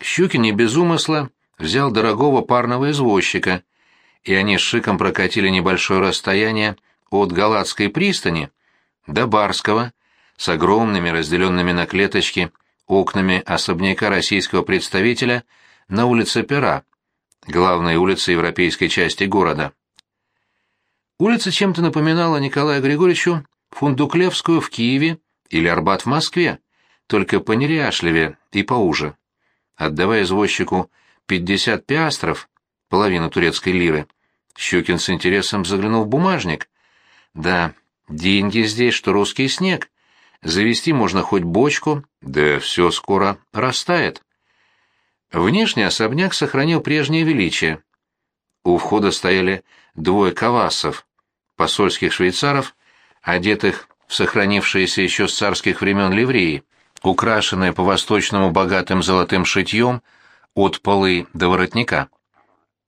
Щукин не без умысла взял дорогого парного извозчика, и они с Шиком прокатили небольшое расстояние от Галатской пристани до Барского с огромными разделенными на клеточки окнами особняка российского представителя на улице Пера, главной улице европейской части города. Улица чем-то напоминала Николаю Григорьевичу Фундуклевскую в Киеве или Арбат в Москве, только понеряшливее и поуже. Отдавая извозчику 50 пиастров, половину турецкой лиры, Щукин с интересом заглянул в бумажник. Да, деньги здесь, что русский снег. Завести можно хоть бочку, да все скоро растает. Внешний особняк сохранил прежнее величие. У входа стояли двое кавасов, посольских швейцаров, одетых в сохранившиеся еще с царских времен ливреи, украшенные по-восточному богатым золотым шитьем от полы до воротника.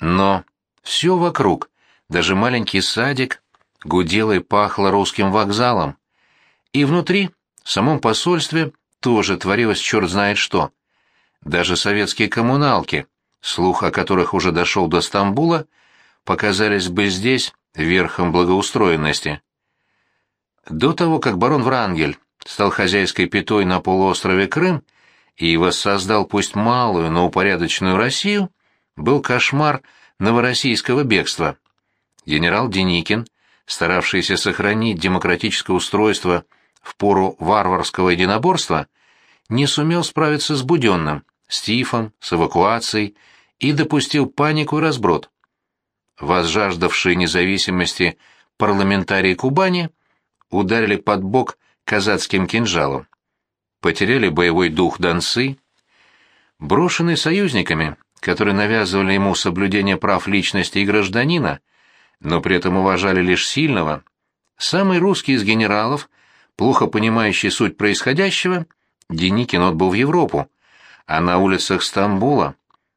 Но все вокруг, даже маленький садик, гудело и пахло русским вокзалом. И внутри, в самом посольстве, тоже творилось черт знает что. Даже советские коммуналки, слух о которых уже дошел до Стамбула, показались бы здесь верхом благоустроенности. До того, как барон Врангель стал хозяйской пятой на полуострове Крым и воссоздал пусть малую, но упорядоченную Россию, был кошмар новороссийского бегства. Генерал Деникин, старавшийся сохранить демократическое устройство в пору варварского единоборства, не сумел справиться с Буденным, с Тифом, с эвакуацией и допустил панику и разброд. Возжаждавшие независимости парламентарии Кубани ударили под бок казацким кинжалом. Потеряли боевой дух донцы. Брошенный союзниками, которые навязывали ему соблюдение прав личности и гражданина, но при этом уважали лишь сильного, самый русский из генералов, плохо понимающий суть происходящего, Деникин отбыл в Европу, а на улицах Стамбула,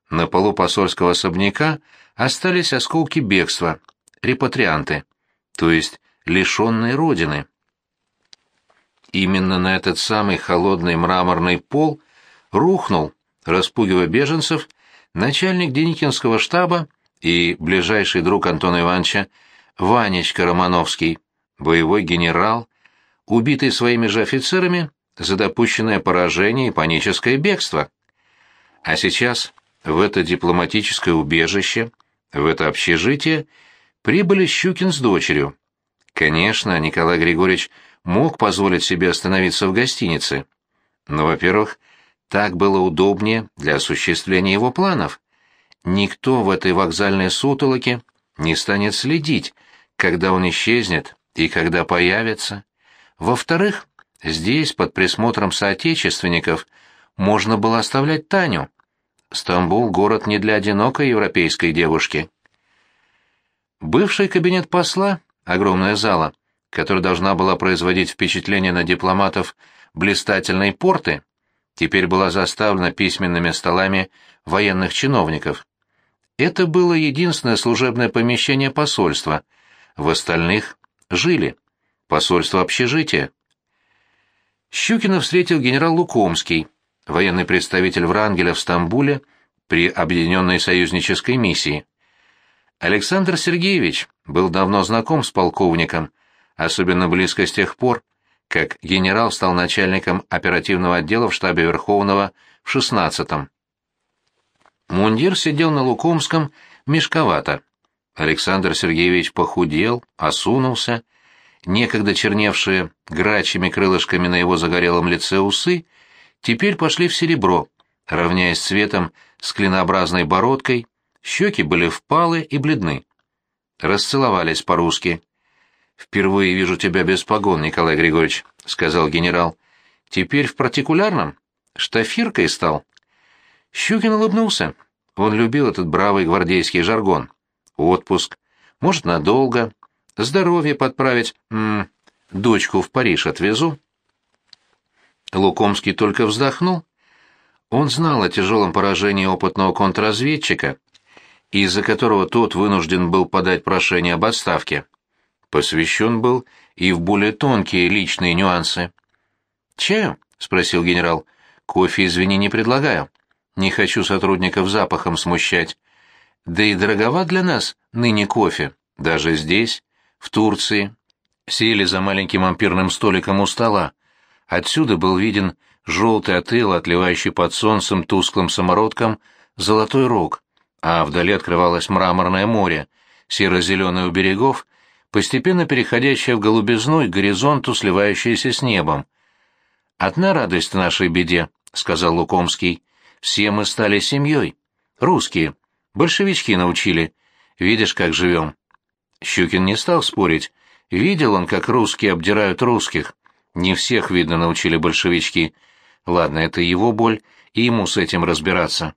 на полу посольского особняка, остались осколки бегства, репатрианты, то есть лишенные родины. Именно на этот самый холодный мраморный пол рухнул, распугивая беженцев, начальник Деникинского штаба и ближайший друг Антона Ивановича Ванечка Романовский, боевой генерал, убитый своими же офицерами за допущенное поражение и паническое бегство. А сейчас в это дипломатическое убежище, в это общежитие прибыли Щукин с дочерью. Конечно, Николай Григорьевич мог позволить себе остановиться в гостинице. Но, во-первых, так было удобнее для осуществления его планов. Никто в этой вокзальной сутолоке не станет следить, когда он исчезнет и когда появится. Во-вторых, здесь, под присмотром соотечественников, можно было оставлять Таню. Стамбул — город не для одинокой европейской девушки. Бывший кабинет посла, огромная зала, которая должна была производить впечатление на дипломатов блистательной порты, теперь была заставлена письменными столами военных чиновников. Это было единственное служебное помещение посольства. В остальных жили. Посольство общежития. Щукина встретил генерал Лукомский, военный представитель Врангеля в Стамбуле при Объединенной союзнической миссии. Александр Сергеевич был давно знаком с полковником, особенно близко с тех пор, как генерал стал начальником оперативного отдела в штабе Верховного в 16-м. Мундир сидел на Лукомском мешковато. Александр Сергеевич похудел, осунулся, некогда черневшие грачьими крылышками на его загорелом лице усы теперь пошли в серебро, равняясь цветом с клинообразной бородкой, щеки были впалы и бледны. Расцеловались по-русски. «Впервые вижу тебя без погон, Николай Григорьевич», — сказал генерал. «Теперь в партикулярном? Штафиркой стал?» Щукин улыбнулся. Он любил этот бравый гвардейский жаргон. Отпуск. Может, надолго. Здоровье подправить. М -м, дочку в Париж отвезу. Лукомский только вздохнул. Он знал о тяжелом поражении опытного контрразведчика, из-за которого тот вынужден был подать прошение об отставке посвящен был и в более тонкие личные нюансы. «Чаю?» — спросил генерал. «Кофе, извини, не предлагаю». Не хочу сотрудников запахом смущать. Да и дороговат для нас ныне кофе, даже здесь, в Турции. Сели за маленьким ампирным столиком у стола. Отсюда был виден желтый от ила, отливающий под солнцем тусклым самородком, золотой рог, а вдали открывалось мраморное море, серо-зеленое у берегов, постепенно переходящее в голубизну и горизонту, сливающееся с небом. «Одна радость в нашей беде», — сказал Лукомский. «Все мы стали семьей. Русские. Большевички научили. Видишь, как живем». Щукин не стал спорить. Видел он, как русские обдирают русских. Не всех, видно, научили большевички. Ладно, это его боль, и ему с этим разбираться.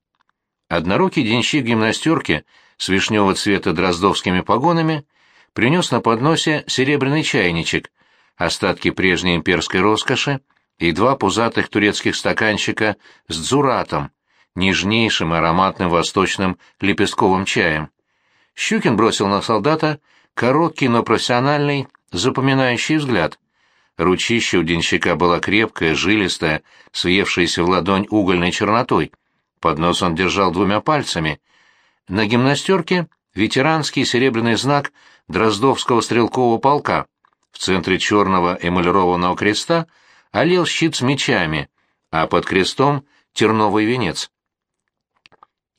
Однорукий денщик гимнастерки с вишневого цвета дроздовскими погонами принес на подносе серебряный чайничек, остатки прежней имперской роскоши и два пузатых турецких стаканчика с дзуратом, нежнейшим ароматным восточным лепестковым чаем. Щукин бросил на солдата короткий, но профессиональный, запоминающий взгляд. Ручище у денщика была крепкая, жилистая, съевшаяся в ладонь угольной чернотой. Поднос он держал двумя пальцами. На гимнастерке ветеранский серебряный знак Дроздовского стрелкового полка. В центре черного эмалированного креста олел щит с мечами, а под крестом — терновый венец.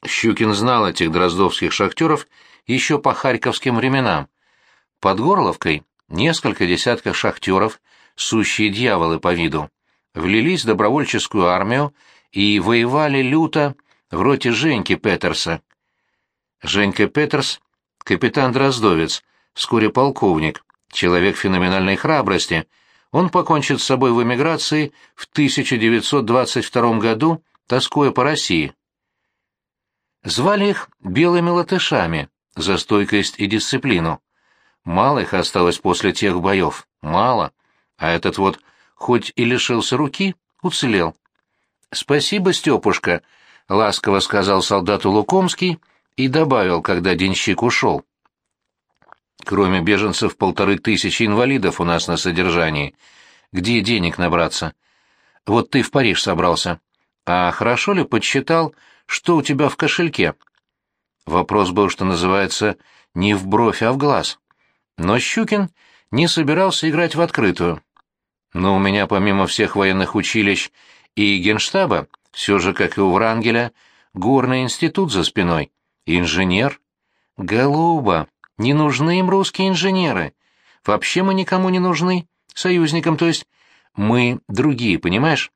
Щукин знал этих дроздовских шахтеров еще по харьковским временам. Под Горловкой несколько десятков шахтеров сущие дьяволы по виду, влились в добровольческую армию и воевали люто в роте Женьки Петерса. Женька Петерс — капитан Дроздовец, вскоре полковник, человек феноменальной храбрости. Он покончит с собой в эмиграции в 1922 году, тоскуя по России. Звали их белыми латышами за стойкость и дисциплину. Мало их осталось после тех боев, мало. А этот вот, хоть и лишился руки, уцелел. «Спасибо, Степушка», — ласково сказал солдату Лукомский и добавил, когда денщик ушел. «Кроме беженцев полторы тысячи инвалидов у нас на содержании. Где денег набраться? Вот ты в Париж собрался. А хорошо ли подсчитал, что у тебя в кошельке?» Вопрос был, что называется, не в бровь, а в глаз. Но Щукин не собирался играть в открытую. Но у меня, помимо всех военных училищ и генштаба, все же, как и у Врангеля, горный институт за спиной. Инженер? Голуба, не нужны им русские инженеры. Вообще мы никому не нужны, союзникам, то есть мы другие, понимаешь?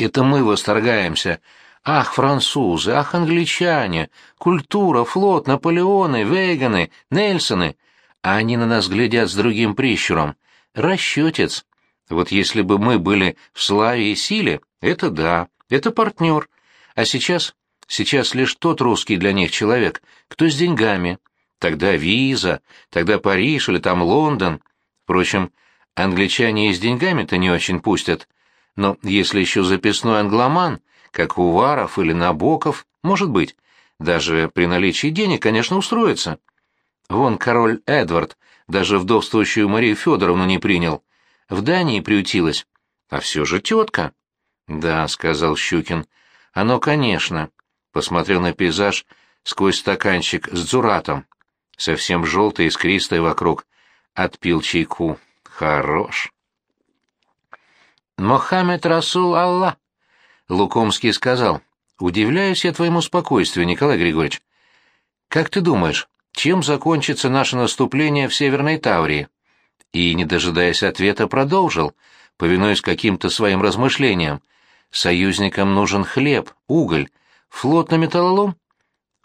Это мы восторгаемся. Ах, французы, ах, англичане, культура, флот, Наполеоны, Вейганы, Нельсоны. А они на нас глядят с другим прищуром расчетец. Вот если бы мы были в славе и силе, это да, это партнер. А сейчас, сейчас лишь тот русский для них человек, кто с деньгами. Тогда виза, тогда Париж или там Лондон. Впрочем, англичане и с деньгами-то не очень пустят. Но если еще записной англоман, как Уваров или Набоков, может быть, даже при наличии денег, конечно, устроится. Вон король Эдвард даже вдовствующую Марию Федоровну не принял. В Дании приютилась. А все же тетка. Да, сказал Щукин. Оно, конечно. Посмотрел на пейзаж сквозь стаканчик с дзуратом. Совсем желтый, искристый вокруг. Отпил чайку. Хорош. Мохаммед Расул Аллах. Лукомский сказал. Удивляюсь я твоему спокойствию, Николай Григорьевич. Как ты думаешь, чем закончится наше наступление в Северной Таврии. И, не дожидаясь ответа, продолжил, повинуясь каким-то своим размышлениям. Союзникам нужен хлеб, уголь, флот на металлолом.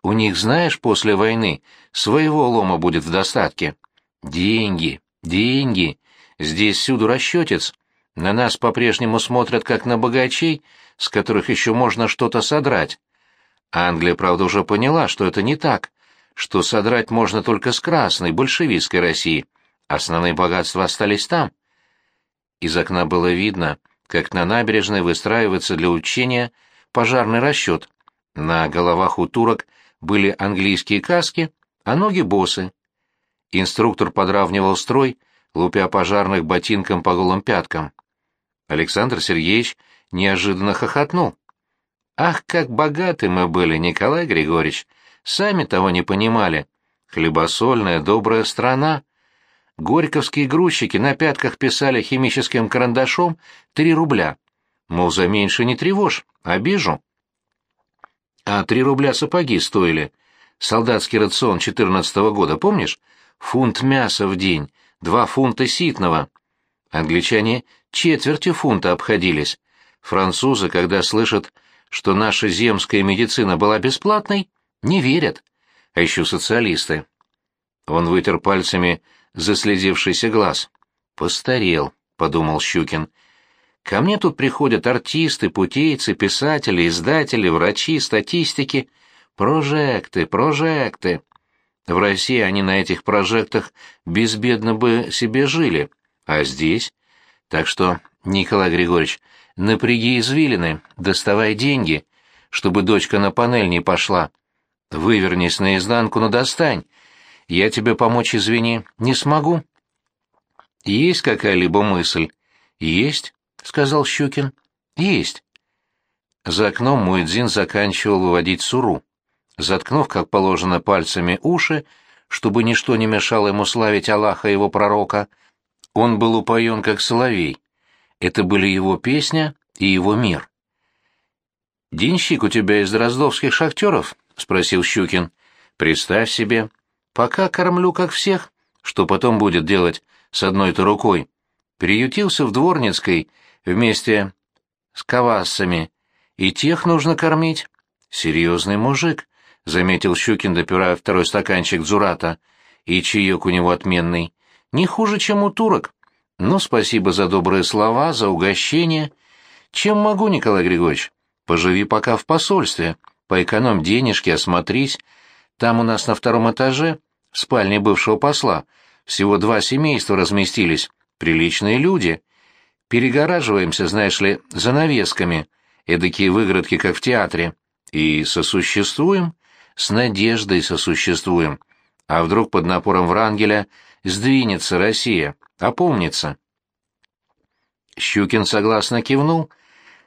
У них, знаешь, после войны своего лома будет в достатке. Деньги, деньги. Здесь всюду расчетец. На нас по-прежнему смотрят как на богачей, с которых еще можно что-то содрать. Англия, правда, уже поняла, что это не так, что содрать можно только с красной, большевистской России. Основные богатства остались там. Из окна было видно, как на набережной выстраивается для учения пожарный расчет. На головах у турок были английские каски, а ноги босы. Инструктор подравнивал строй, лупя пожарных ботинком по голым пяткам. Александр Сергеевич неожиданно хохотнул. Ах, как богаты мы были, Николай Григорьевич! Сами того не понимали. Хлебосольная, добрая страна. Горьковские грузчики на пятках писали химическим карандашом три рубля. Мол, за меньше не тревожь, обижу. А три рубля сапоги стоили. Солдатский рацион четырнадцатого года, помнишь? Фунт мяса в день, два фунта ситного. Англичане четвертью фунта обходились. Французы, когда слышат, что наша земская медицина была бесплатной, не верят. А еще социалисты. Он вытер пальцами заслезившийся глаз. «Постарел», — подумал Щукин. «Ко мне тут приходят артисты, путейцы, писатели, издатели, врачи, статистики. Прожекты, прожекты. В России они на этих прожектах безбедно бы себе жили, а здесь... Так что, Николай Григорьевич, напряги извилины, доставай деньги, чтобы дочка на панель не пошла. Вывернись наизнанку, но достань. Я тебе помочь, извини, не смогу. Есть какая-либо мысль? Есть, сказал Щукин. Есть. За окном Муэдзин заканчивал выводить суру. Заткнув, как положено, пальцами уши, чтобы ничто не мешало ему славить Аллаха и его пророка, он был упоен, как соловей. Это были его песня и его мир. «Денщик у тебя из дроздовских шахтеров?» — спросил Щукин. «Представь себе, Пока кормлю как всех, что потом будет делать с одной-то рукой. Приютился в Дворницкой вместе с кавассами, и тех нужно кормить. Серьезный мужик, — заметил Щукин, допирая второй стаканчик дзурата, и чаек у него отменный. Не хуже, чем у турок. Но ну, спасибо за добрые слова, за угощение. Чем могу, Николай Григорьевич? Поживи пока в посольстве, поэкономь денежки, осмотрись, там у нас на втором этаже, в спальне бывшего посла, всего два семейства разместились, приличные люди. Перегораживаемся, знаешь ли, занавесками, эдакие выгородки, как в театре, и сосуществуем, с надеждой сосуществуем. А вдруг под напором Врангеля сдвинется Россия, опомнится? Щукин согласно кивнул,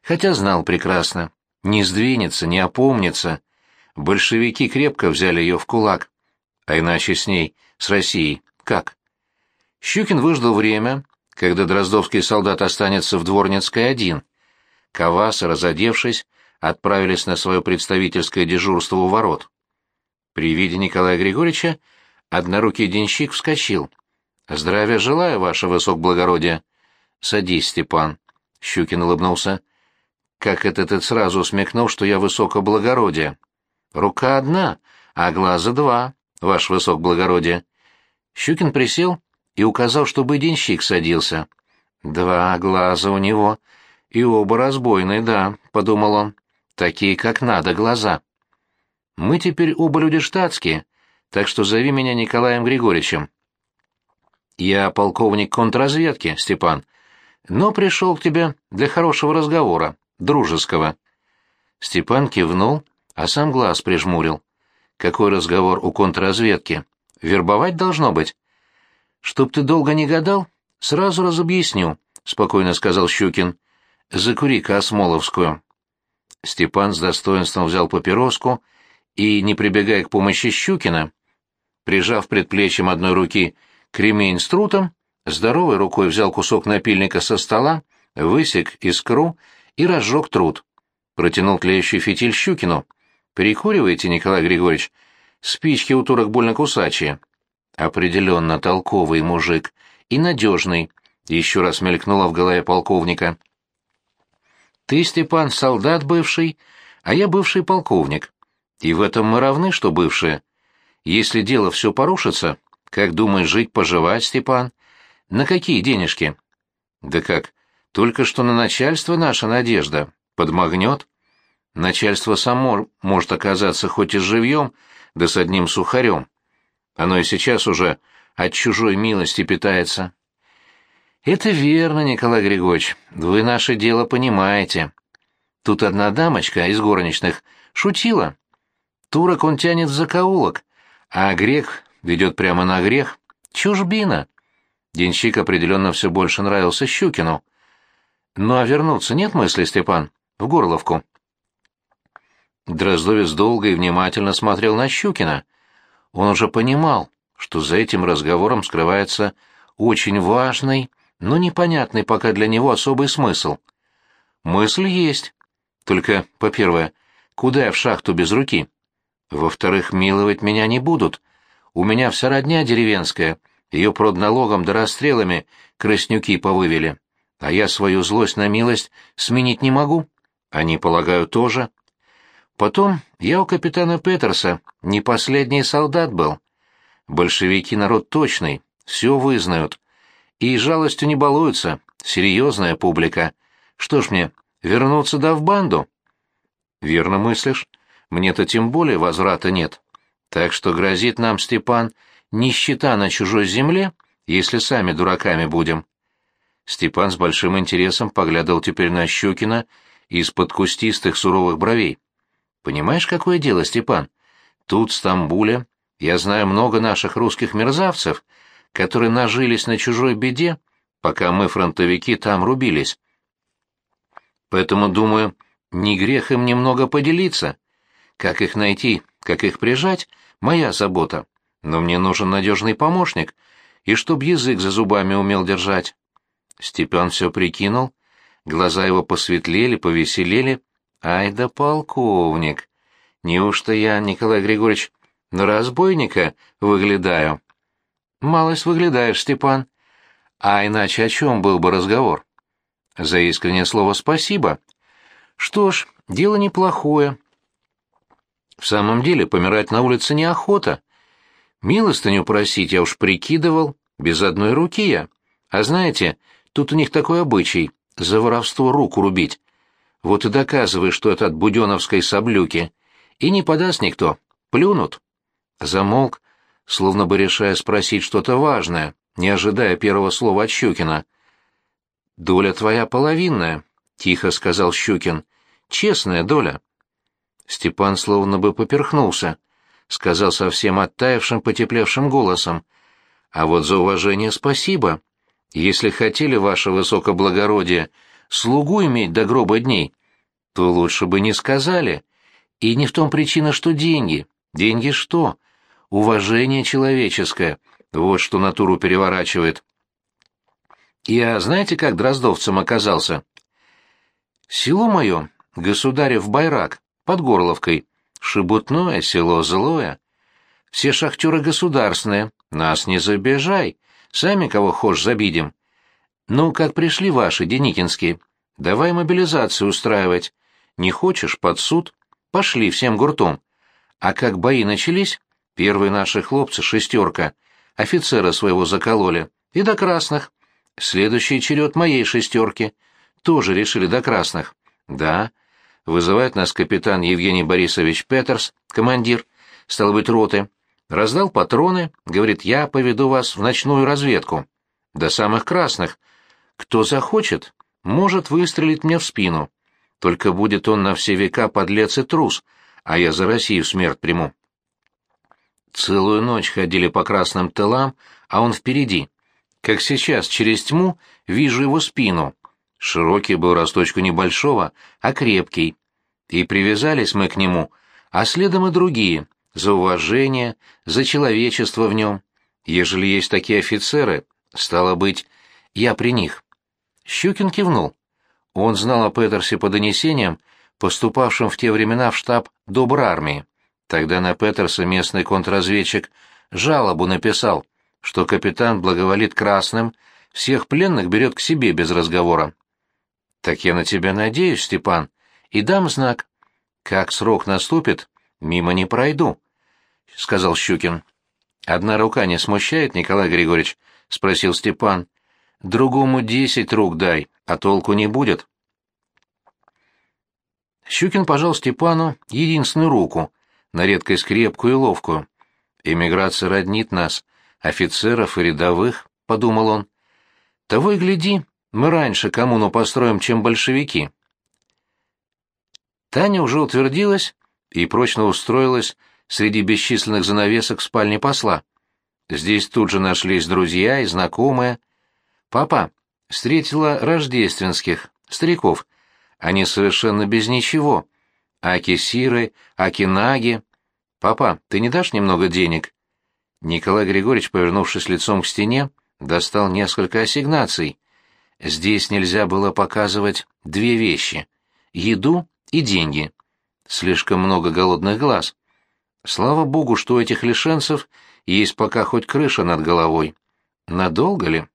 хотя знал прекрасно, не сдвинется, не опомнится, большевики крепко взяли ее в кулак. А иначе с ней, с Россией, как? Щукин выждал время, когда дроздовский солдат останется в Дворницкой один. Кавасы, разодевшись, отправились на свое представительское дежурство у ворот. При виде Николая Григорьевича однорукий денщик вскочил. «Здравия желаю, ваше высокоблагородие!» «Садись, Степан!» Щукин улыбнулся. «Как это ты сразу смекнул, что я высокоблагородие?» Рука одна, а глаза два, ваше высокоблагородие. Щукин присел и указал, чтобы денщик садился. Два глаза у него, и оба разбойные, да, — подумал он, — такие, как надо, глаза. Мы теперь оба люди штатские, так что зови меня Николаем Григорьевичем. Я полковник контрразведки, Степан, но пришел к тебе для хорошего разговора, дружеского. Степан кивнул а сам глаз прижмурил. Какой разговор у контрразведки? Вербовать должно быть. Чтоб ты долго не гадал, сразу разобъясню, — спокойно сказал Щукин. Закури-ка Осмоловскую. Степан с достоинством взял папироску и, не прибегая к помощи Щукина, прижав предплечьем одной руки кремень с трутом, здоровой рукой взял кусок напильника со стола, высек искру и разжег труд. Протянул тлеющий фитиль Щукину — Перекуриваете, Николай Григорьевич? Спички у турок больно кусачие. Определенно толковый мужик. И надежный. Еще раз мелькнуло в голове полковника. Ты, Степан, солдат бывший, а я бывший полковник. И в этом мы равны, что бывшие. Если дело все порушится, как думаешь жить-поживать, Степан? На какие денежки? Да как, только что на начальство наша надежда. Подмогнет. Начальство само может оказаться хоть и живьем, да с одним сухарем. Оно и сейчас уже от чужой милости питается. Это верно, Николай Григорьевич, вы наше дело понимаете. Тут одна дамочка из горничных шутила. Турок он тянет в закоулок, а грех ведет прямо на грех. Чужбина. Денщик определенно все больше нравился Щукину. Ну а вернуться нет мысли, Степан? В Горловку. Дроздовец долго и внимательно смотрел на Щукина. Он уже понимал, что за этим разговором скрывается очень важный, но непонятный пока для него особый смысл. Мысль есть. Только, по-первое, куда я в шахту без руки? Во-вторых, миловать меня не будут. У меня вся родня деревенская, ее продналогом да расстрелами краснюки повывели. А я свою злость на милость сменить не могу. Они, полагаю, тоже. Потом я у капитана Петерса не последний солдат был. Большевики народ точный, все вызнают. И жалостью не балуются, серьезная публика. Что ж мне, вернуться да в банду? Верно мыслишь. Мне-то тем более возврата нет. Так что грозит нам, Степан, нищета на чужой земле, если сами дураками будем. Степан с большим интересом поглядывал теперь на Щукина из-под кустистых суровых бровей. Понимаешь, какое дело, Степан? Тут, в Стамбуле, я знаю много наших русских мерзавцев, которые нажились на чужой беде, пока мы, фронтовики, там рубились. Поэтому, думаю, не грех им немного поделиться. Как их найти, как их прижать — моя забота. Но мне нужен надежный помощник, и чтоб язык за зубами умел держать. Степан все прикинул, глаза его посветлели, повеселели. Ай да полковник! Неужто я, Николай Григорьевич, на разбойника выглядаю? Малость выглядаешь, Степан. А иначе о чем был бы разговор? За искреннее слово спасибо. Что ж, дело неплохое. В самом деле, помирать на улице неохота. Милостыню просить я уж прикидывал, без одной руки я. А знаете, тут у них такой обычай — за воровство руку рубить. Вот и доказывай, что это от буденовской саблюки. И не подаст никто, плюнут. Замолк, словно бы решая спросить что-то важное, не ожидая первого слова от Щукина. «Доля твоя половинная», — тихо сказал Щукин. «Честная доля». Степан словно бы поперхнулся, сказал совсем оттаившим, потеплевшим голосом. «А вот за уважение спасибо. Если хотели, ваше высокоблагородие, слугу иметь до гроба дней, то лучше бы не сказали. И не в том причина, что деньги. Деньги что? Уважение человеческое. Вот что натуру переворачивает. Я знаете, как дроздовцем оказался? Село мое, государев Байрак, под Горловкой. Шебутное село злое. Все шахтеры государственные, нас не забежай, сами кого хошь забидим. Ну, как пришли ваши, Деникинские, давай мобилизацию устраивать. Не хочешь, под суд? Пошли всем гуртом. А как бои начались, первые наши хлопцы, шестерка, офицера своего закололи, и до красных. Следующий черед моей шестерки. Тоже решили до красных. Да. Вызывает нас капитан Евгений Борисович Петерс, командир, стал быть, роты. Раздал патроны, говорит, я поведу вас в ночную разведку. До самых красных. Кто захочет, может выстрелить мне в спину. Только будет он на все века подлец и трус, а я за Россию смерть приму. Целую ночь ходили по красным тылам, а он впереди. Как сейчас, через тьму, вижу его спину. Широкий был росточку небольшого, а крепкий. И привязались мы к нему, а следом и другие, за уважение, за человечество в нем. Ежели есть такие офицеры, стало быть, я при них. Щукин кивнул. Он знал о Петерсе по донесениям, поступавшим в те времена в штаб Добрармии. Тогда на Петерса местный контрразведчик жалобу написал, что капитан благоволит красным, всех пленных берет к себе без разговора. Так я на тебя надеюсь, Степан, и дам знак. Как срок наступит, мимо не пройду, — сказал Щукин. Одна рука не смущает, Николай Григорьевич, — спросил Степан. Другому десять рук дай, а толку не будет. Щукин пожал Степану единственную руку, на редкость крепкую и ловкую. Эмиграция роднит нас, офицеров и рядовых, — подумал он. Того и гляди, мы раньше коммуну построим, чем большевики. Таня уже утвердилась и прочно устроилась среди бесчисленных занавесок в спальне посла. Здесь тут же нашлись друзья и знакомые. Папа встретила рождественских, стариков. Они совершенно без ничего. Аки-Сиры, Аки-Наги. Папа, ты не дашь немного денег? Николай Григорьевич, повернувшись лицом к стене, достал несколько ассигнаций. Здесь нельзя было показывать две вещи — еду и деньги. Слишком много голодных глаз. Слава богу, что у этих лишенцев есть пока хоть крыша над головой. Надолго ли?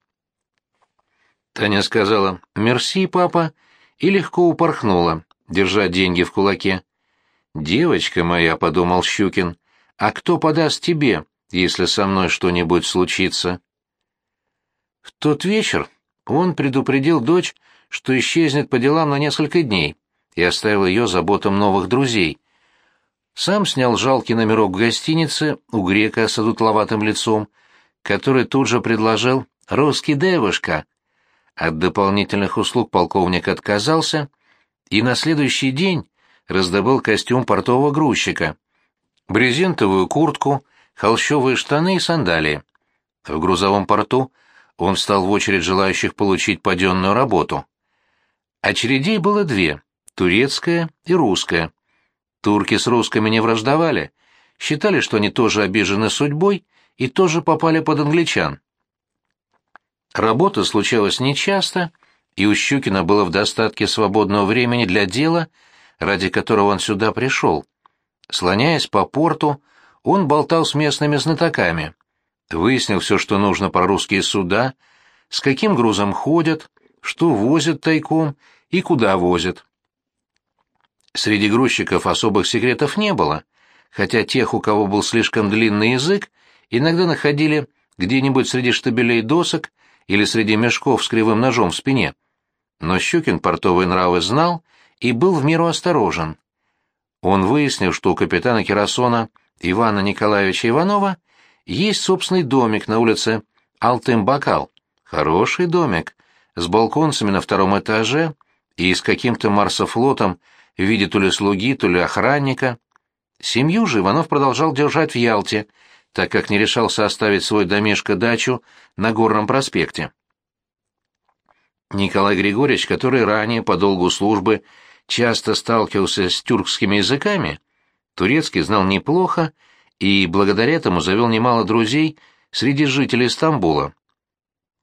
Таня сказала «Мерси, папа», и легко упорхнула, держа деньги в кулаке. «Девочка моя», — подумал Щукин, — «а кто подаст тебе, если со мной что-нибудь случится?» В тот вечер он предупредил дочь, что исчезнет по делам на несколько дней, и оставил ее заботам новых друзей. Сам снял жалкий номерок в гостинице у грека с одутловатым лицом, который тут же предложил «русский девушка», от дополнительных услуг полковник отказался и на следующий день раздобыл костюм портового грузчика, брезентовую куртку, холщовые штаны и сандалии. В грузовом порту он встал в очередь желающих получить паденную работу. Очередей было две — турецкая и русская. Турки с русскими не враждовали, считали, что они тоже обижены судьбой и тоже попали под англичан. Работа случалась нечасто, и у Щукина было в достатке свободного времени для дела, ради которого он сюда пришел. Слоняясь по порту, он болтал с местными знатоками, выяснил все, что нужно про русские суда, с каким грузом ходят, что возят тайком и куда возят. Среди грузчиков особых секретов не было, хотя тех, у кого был слишком длинный язык, иногда находили где-нибудь среди штабелей досок или среди мешков с кривым ножом в спине. Но Щукин портовые нравы знал и был в меру осторожен. Он выяснил, что у капитана Керасона Ивана Николаевича Иванова есть собственный домик на улице Алтым-Бакал. Хороший домик, с балконцами на втором этаже и с каким-то марсофлотом в то ли слуги, то ли охранника. Семью же Иванов продолжал держать в Ялте, так как не решался оставить свой домишко-дачу на Горном проспекте. Николай Григорьевич, который ранее по долгу службы часто сталкивался с тюркскими языками, турецкий знал неплохо и благодаря этому завел немало друзей среди жителей Стамбула.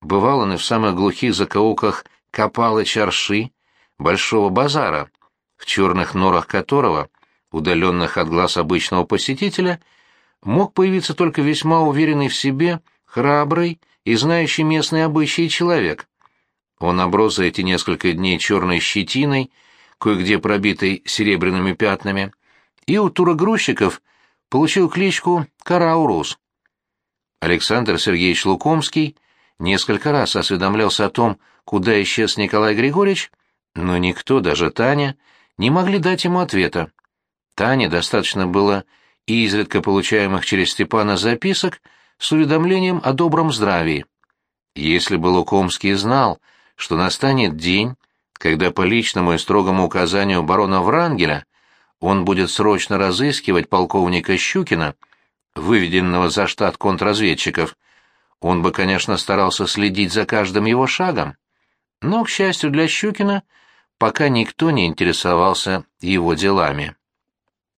Бывал он и в самых глухих закоулках Капалы-Чарши, Большого базара, в черных норах которого, удаленных от глаз обычного посетителя, мог появиться только весьма уверенный в себе, храбрый и знающий местные обычаи человек. Он оброс за эти несколько дней черной щетиной, кое-где пробитой серебряными пятнами, и у турогрузчиков получил кличку Караурус. Александр Сергеевич Лукомский несколько раз осведомлялся о том, куда исчез Николай Григорьевич, но никто, даже Таня, не могли дать ему ответа. Тане достаточно было и изредка получаемых через Степана записок с уведомлением о добром здравии. Если бы Лукомский знал, что настанет день, когда по личному и строгому указанию барона Врангеля он будет срочно разыскивать полковника Щукина, выведенного за штат контрразведчиков, он бы, конечно, старался следить за каждым его шагом. Но, к счастью для Щукина, пока никто не интересовался его делами.